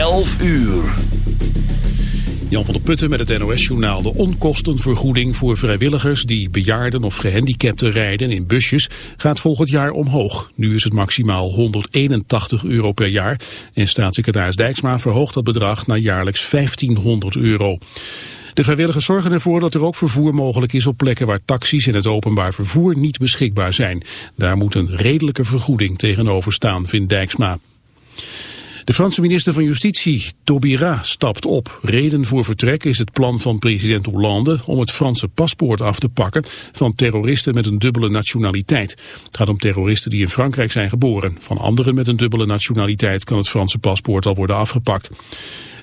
11 uur. Jan van der Putten met het NOS-journaal. De onkostenvergoeding voor vrijwilligers die bejaarden of gehandicapten rijden in busjes gaat volgend jaar omhoog. Nu is het maximaal 181 euro per jaar en staatssecretaris Dijksma verhoogt dat bedrag naar jaarlijks 1500 euro. De vrijwilligers zorgen ervoor dat er ook vervoer mogelijk is op plekken waar taxis en het openbaar vervoer niet beschikbaar zijn. Daar moet een redelijke vergoeding tegenover staan, vindt Dijksma. De Franse minister van Justitie, Taubira, stapt op. Reden voor vertrek is het plan van president Hollande om het Franse paspoort af te pakken van terroristen met een dubbele nationaliteit. Het gaat om terroristen die in Frankrijk zijn geboren. Van anderen met een dubbele nationaliteit kan het Franse paspoort al worden afgepakt.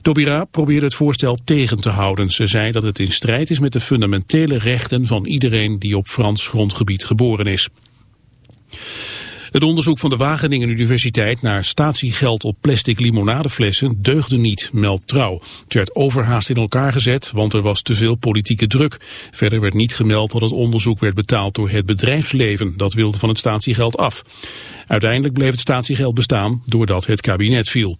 Taubira probeerde het voorstel tegen te houden. Ze zei dat het in strijd is met de fundamentele rechten van iedereen die op Frans grondgebied geboren is. Het onderzoek van de Wageningen Universiteit naar statiegeld op plastic limonadeflessen deugde niet, meldt trouw. Het werd overhaast in elkaar gezet, want er was te veel politieke druk. Verder werd niet gemeld dat het onderzoek werd betaald door het bedrijfsleven. Dat wilde van het statiegeld af. Uiteindelijk bleef het statiegeld bestaan doordat het kabinet viel.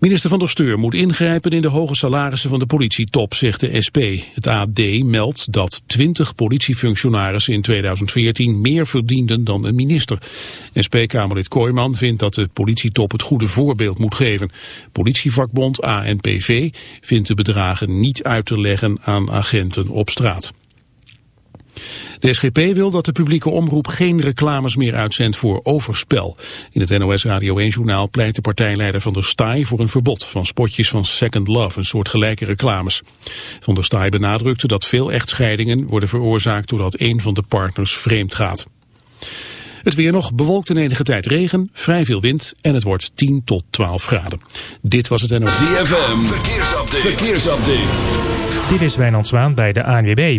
Minister van der Steur moet ingrijpen in de hoge salarissen van de politietop, zegt de SP. Het AD meldt dat 20 politiefunctionarissen in 2014 meer verdienden dan een minister. SP-Kamerlid Kooijman vindt dat de politietop het goede voorbeeld moet geven. Politievakbond ANPV vindt de bedragen niet uit te leggen aan agenten op straat. De SGP wil dat de publieke omroep geen reclames meer uitzendt voor overspel. In het NOS Radio 1-journaal pleit de partijleider Van der Staaij voor een verbod van spotjes van Second Love, een soort gelijke reclames. Van der Staaij benadrukte dat veel echtscheidingen worden veroorzaakt doordat een van de partners vreemd gaat. Het weer nog bewolkt in enige tijd regen, vrij veel wind en het wordt 10 tot 12 graden. Dit was het NOS. ZFM, verkeersupdate. verkeersupdate. Dit is Wijnand Zwaan bij de ANWB.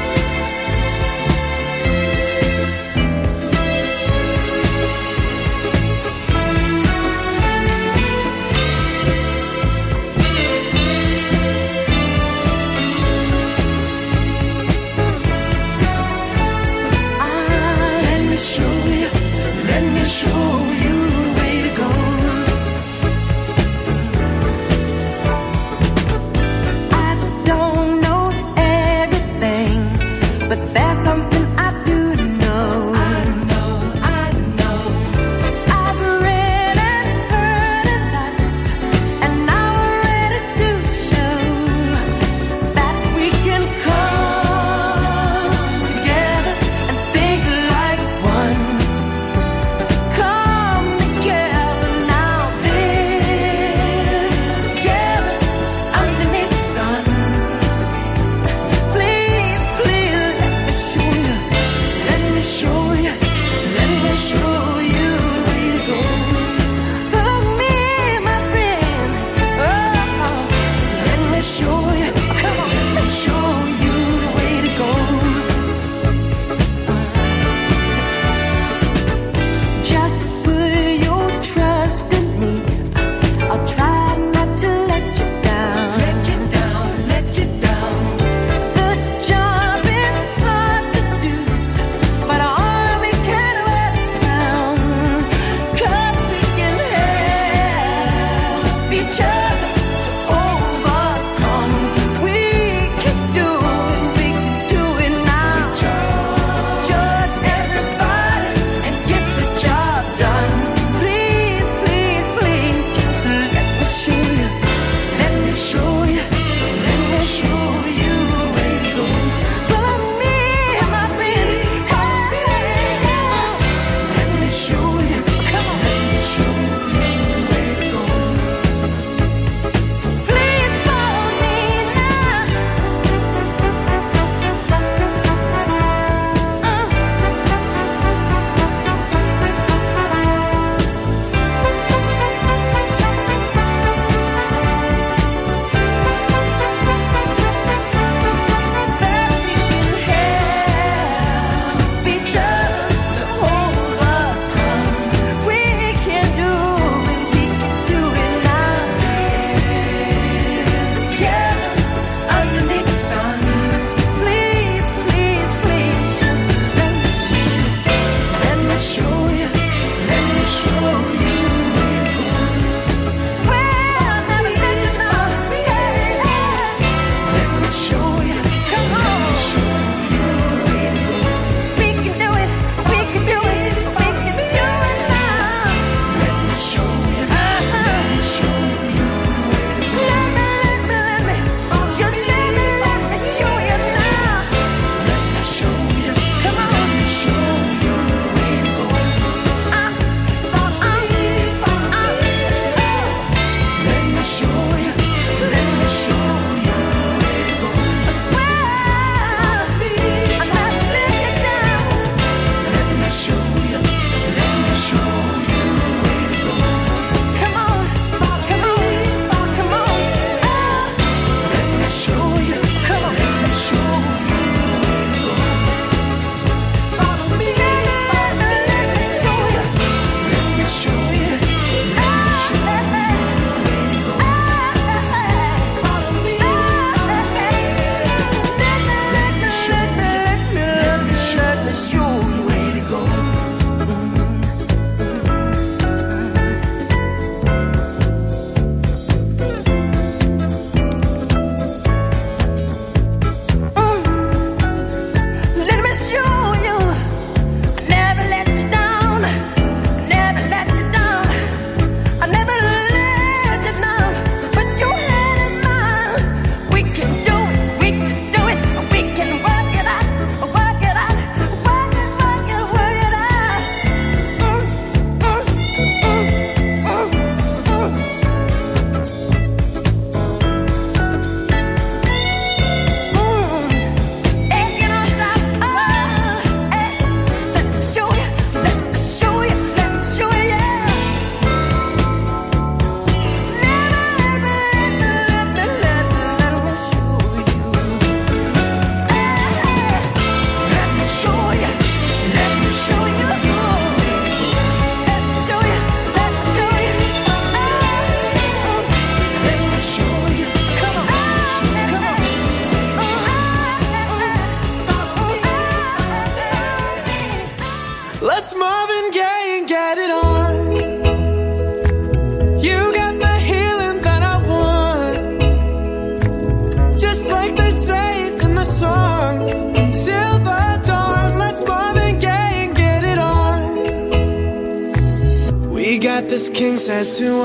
as to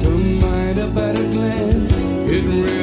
Some might a better glance. It really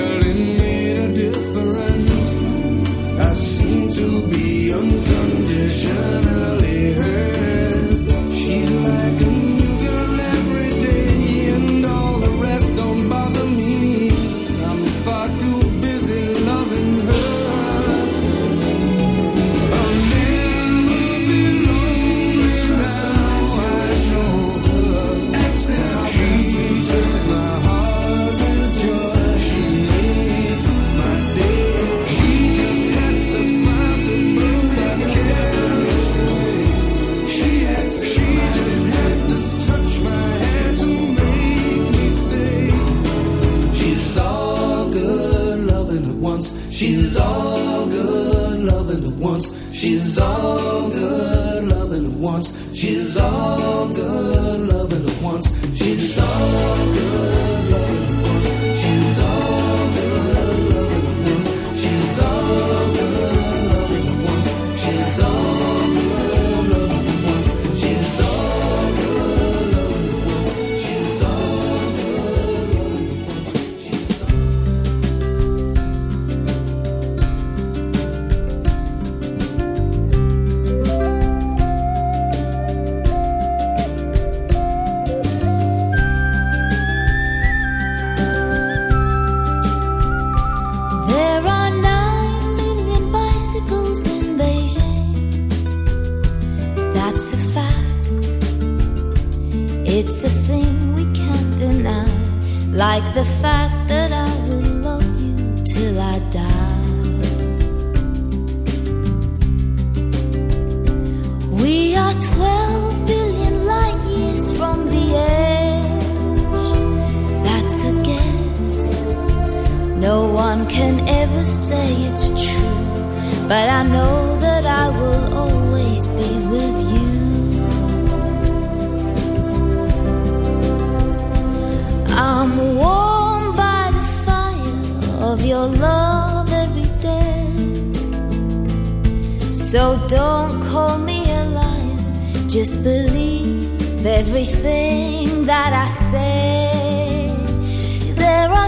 say it's true, but I know that I will always be with you. I'm warmed by the fire of your love every day. So don't call me a liar, just believe everything that I say. There are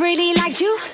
Really liked you.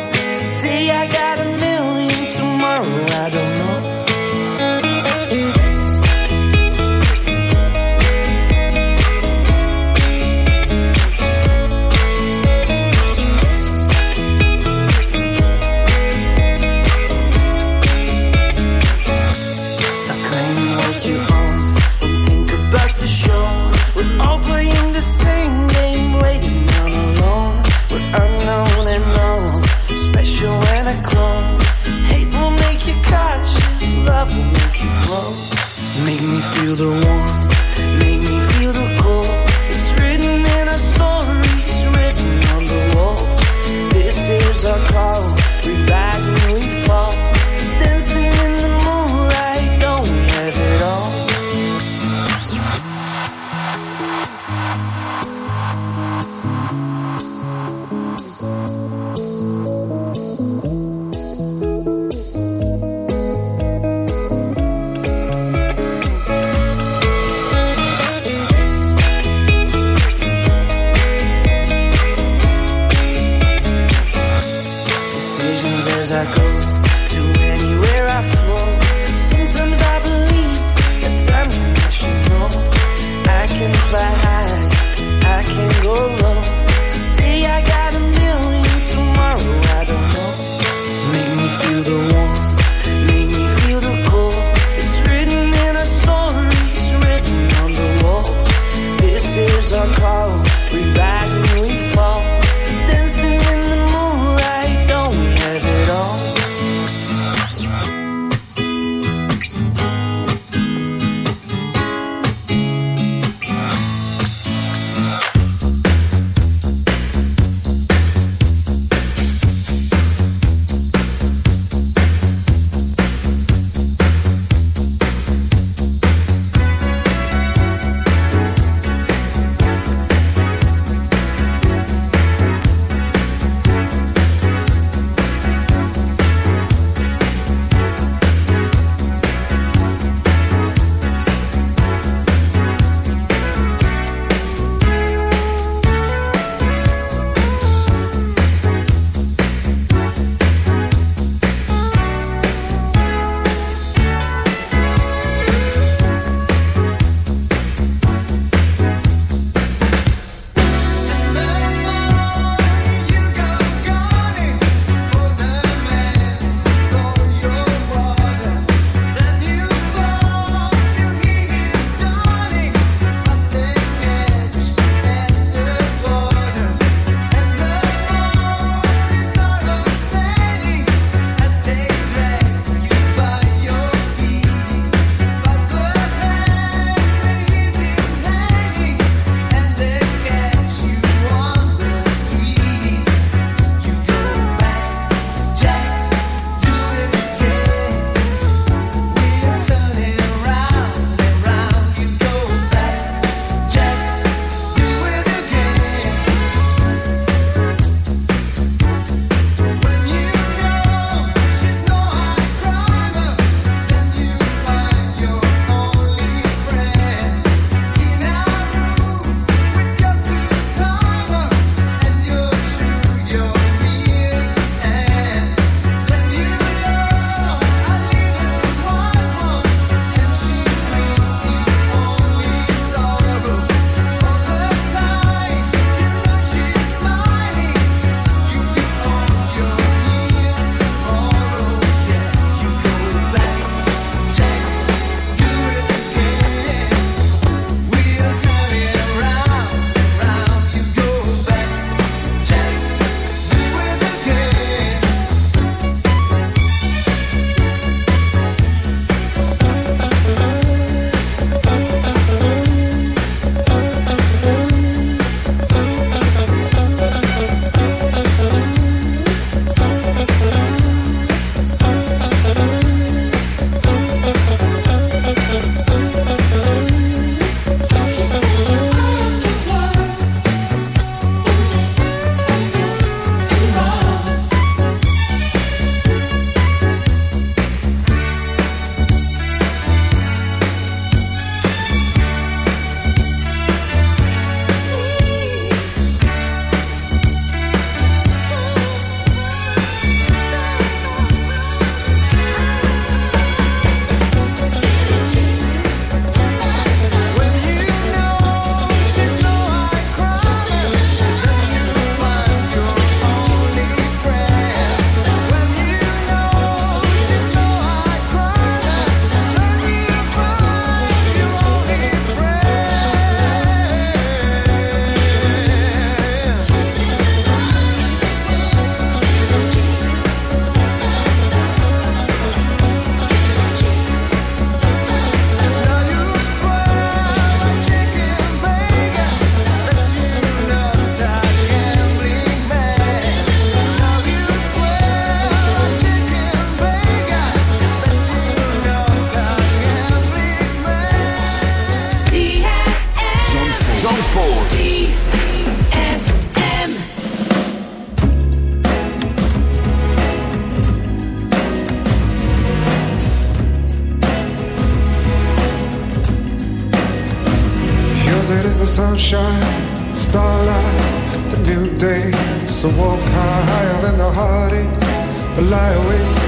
Sunshine, starlight, the new day. So walk high, higher than the heartaches, the lie awake.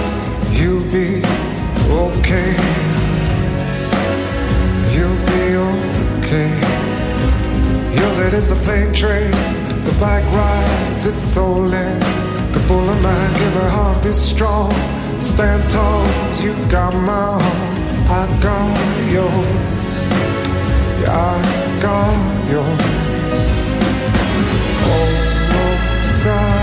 You'll be okay. You'll be okay. Yours it is the plane train, the bike rides, it's stolen. Get full of mind, give her heart, be strong. Stand tall, you got my heart, I got yours. I got yours. Oh, oh, sorry,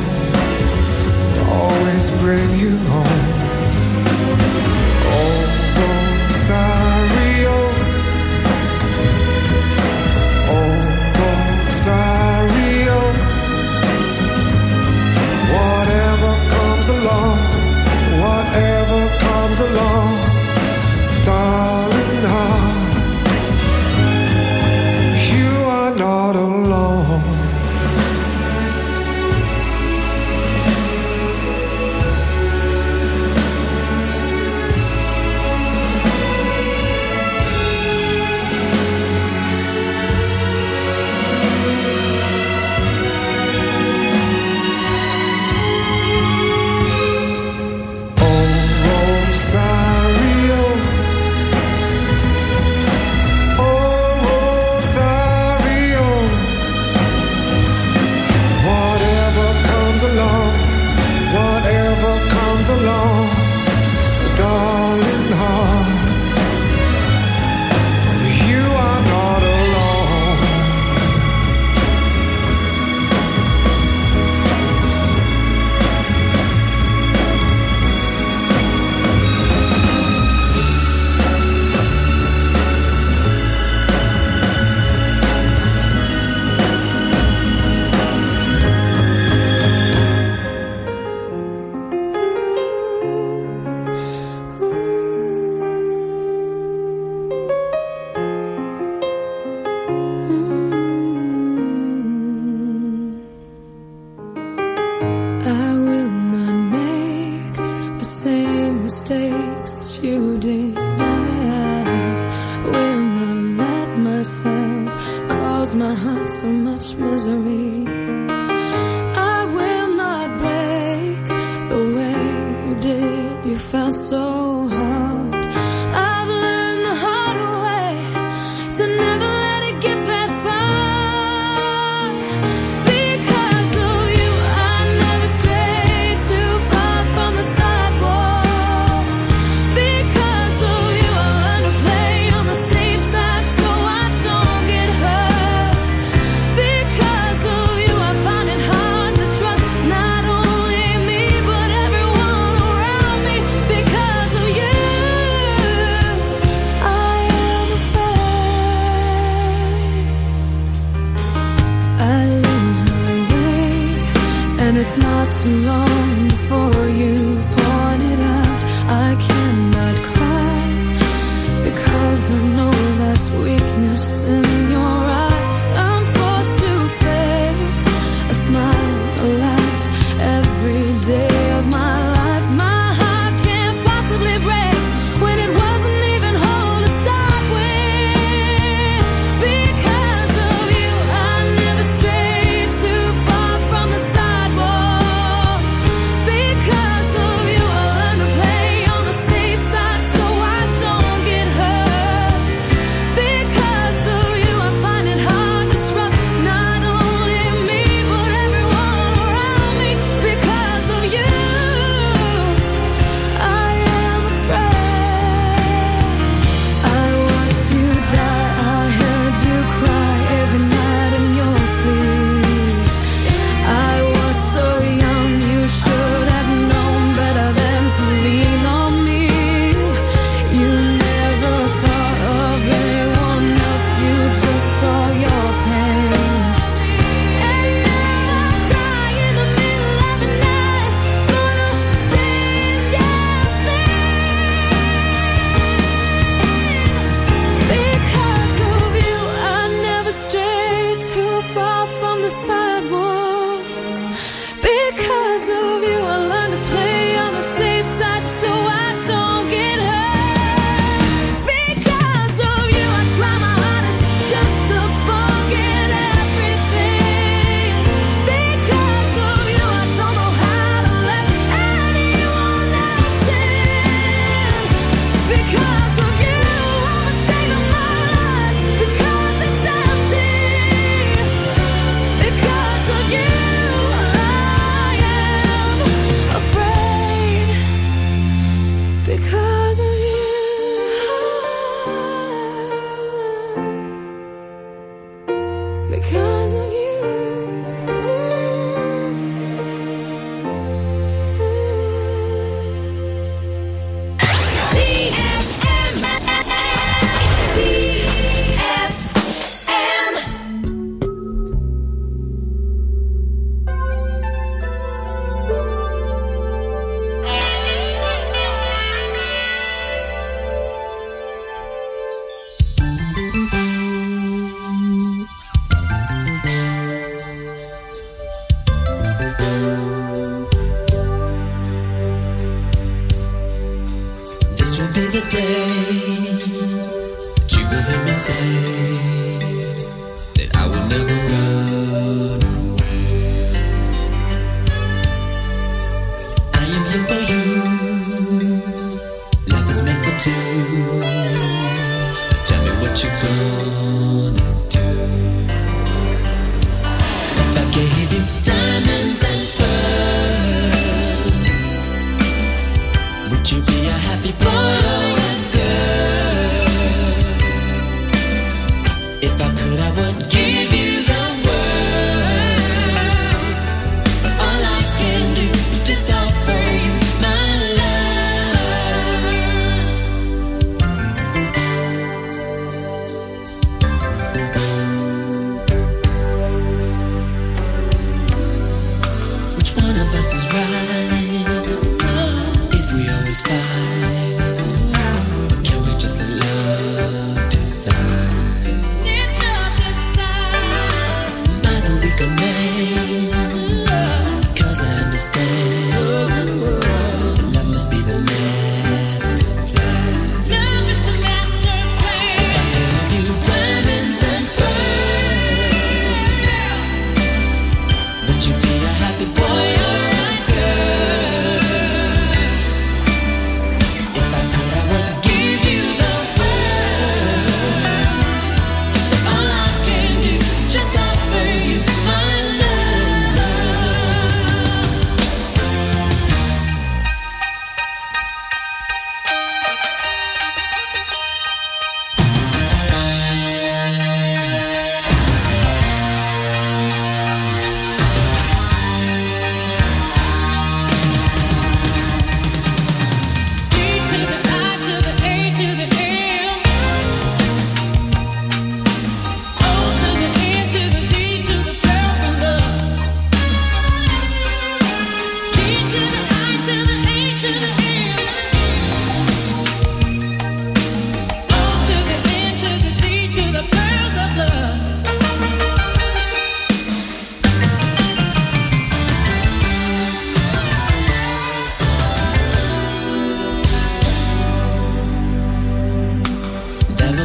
always bring you home. Oh, oh. Whatever comes along, whatever comes along, darling heart, you are not alone.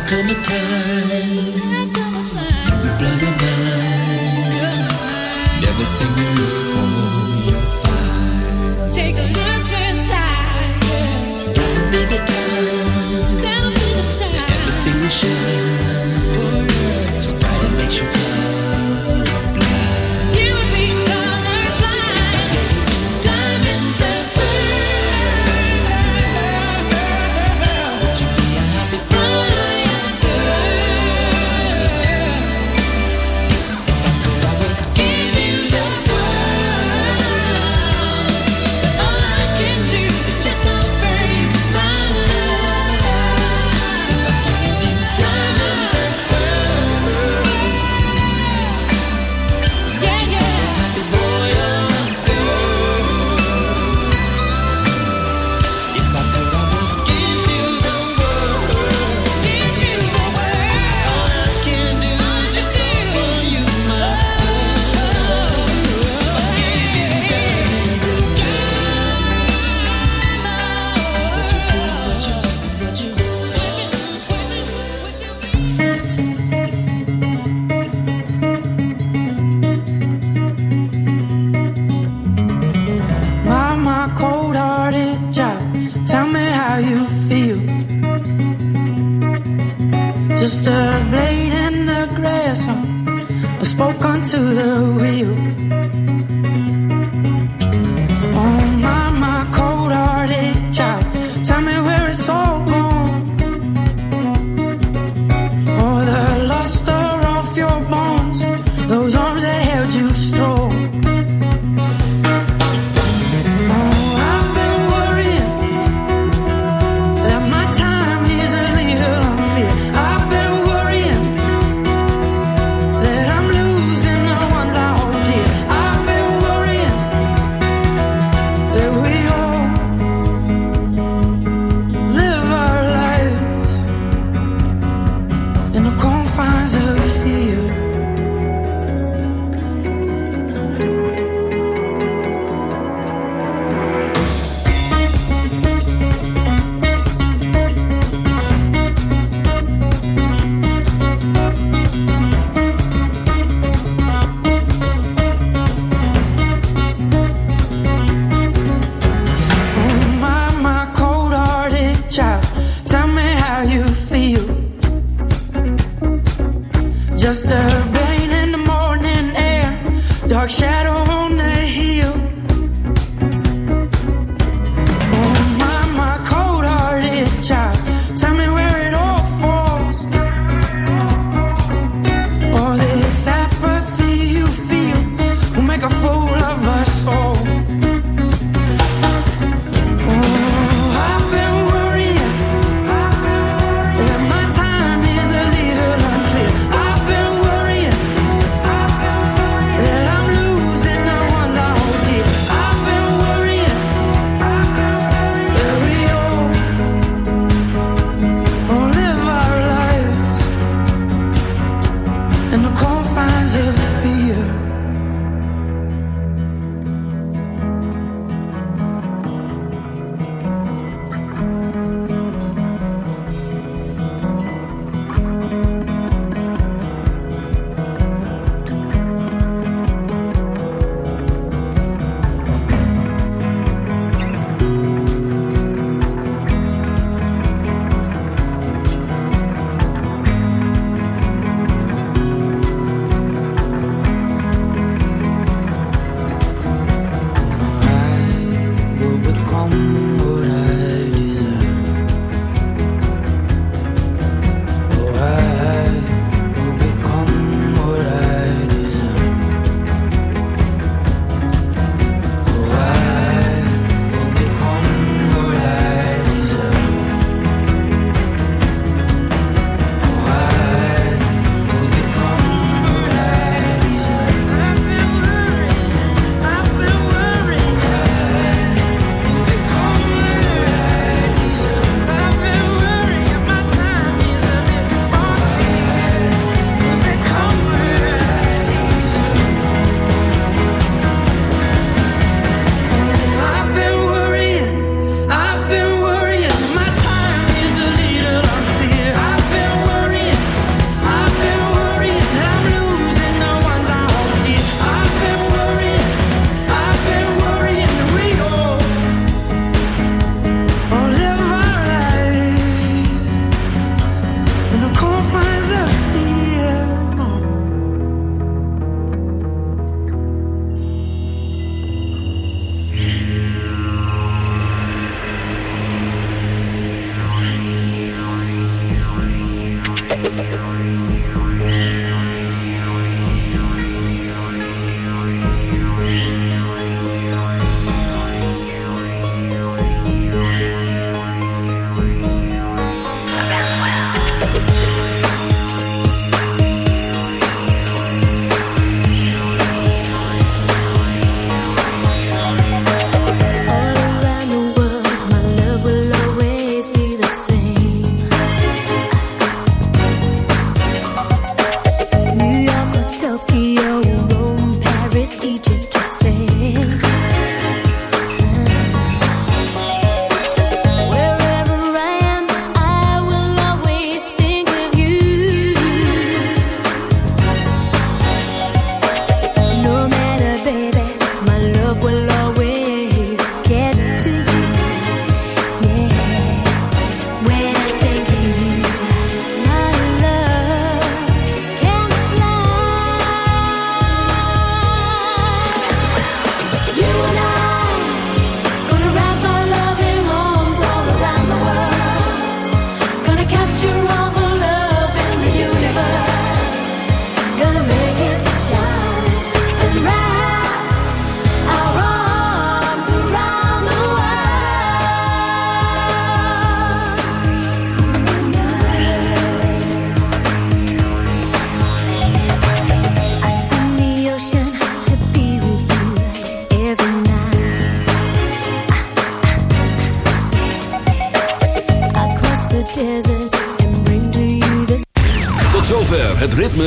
Come a time will blow your mind.